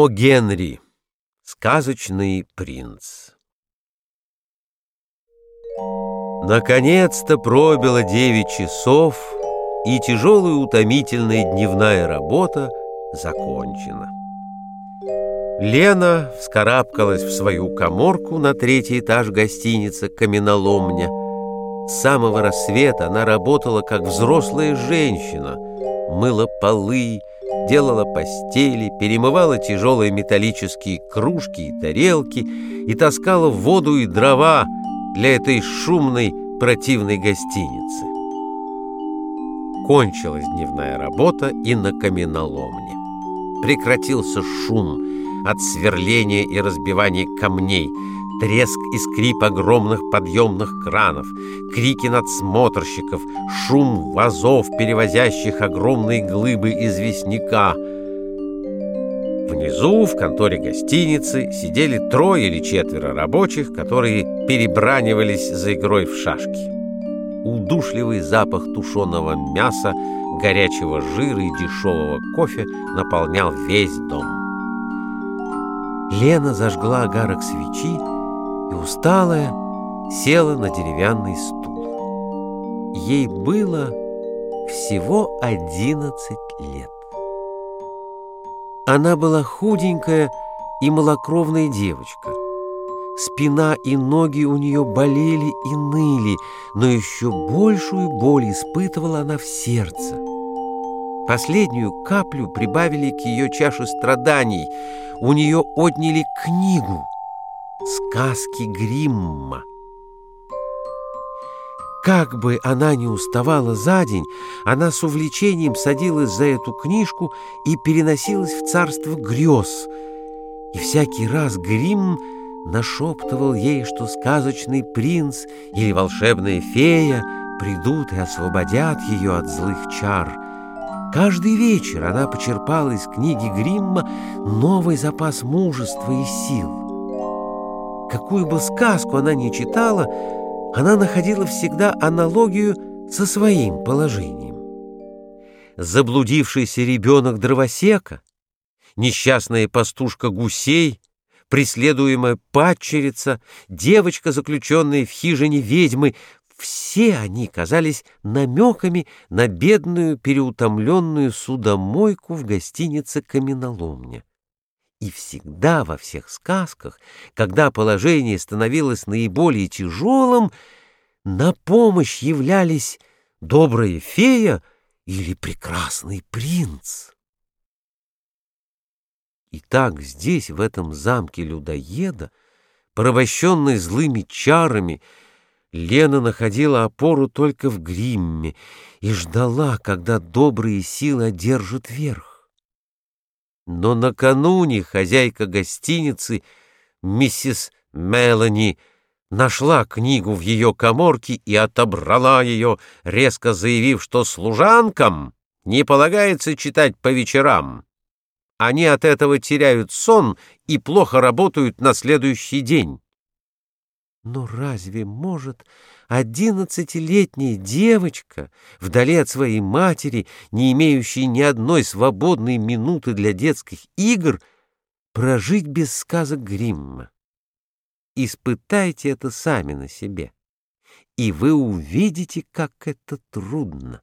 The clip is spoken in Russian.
О Генри. Сказочный принц. Наконец-то пробило девять часов, и тяжелая утомительная дневная работа закончена. Лена вскарабкалась в свою коморку на третий этаж гостиницы «Каменоломня». С самого рассвета она работала как взрослая женщина, мыла полы, делала постели, перемывала тяжелые металлические кружки и тарелки и таскала воду и дрова для этой шумной противной гостиницы. Кончилась дневная работа и на каменоломне. Прекратился шум от сверления и разбивания камней, треск и скрип огромных подъемных кранов, крики надсмотрщиков, шум вазов, перевозящих огромные глыбы известняка. Внизу, в конторе гостиницы, сидели трое или четверо рабочих, которые перебранивались за игрой в шашки. Удушливый запах тушеного мяса, горячего жира и дешевого кофе наполнял весь дом. Лена зажгла огарок свечи и, усталая, села на деревянный стул. Ей было всего одиннадцать лет. Она была худенькая и малокровная девочка. Спина и ноги у нее болели и ныли, но еще большую боль испытывала она в сердце. Последнюю каплю прибавили к ее чаше страданий. У нее отняли книгу «Сказки Гримма». Как бы она ни уставала за день, она с увлечением садилась за эту книжку и переносилась в царство грез. И всякий раз Гримм нашептывал ей, что сказочный принц или волшебная фея придут и освободят ее от злых чар. Каждый вечер она почерпала из книги Гримма новый запас мужества и сил. Какую бы сказку она ни читала, она находила всегда аналогию со своим положением. Заблудившийся ребенок дровосека, несчастная пастушка гусей, преследуемая падчерица, девочка, заключенная в хижине ведьмы — все они казались намеками на бедную переутомленную судомойку в гостинице «Каменоломня». И всегда во всех сказках, когда положение становилось наиболее тяжелым, на помощь являлись добрая фея или прекрасный принц. И так здесь, в этом замке людоеда, порабощенный злыми чарами, Лена находила опору только в гримме и ждала, когда добрые силы одержат верх. Но накануне хозяйка гостиницы, миссис Мелани, нашла книгу в ее коморке и отобрала ее, резко заявив, что служанкам не полагается читать по вечерам. Они от этого теряют сон и плохо работают на следующий день. Но разве может одиннадцатилетняя девочка, вдали от своей матери, не имеющая ни одной свободной минуты для детских игр, прожить без сказок Гримма? Испытайте это сами на себе, и вы увидите, как это трудно.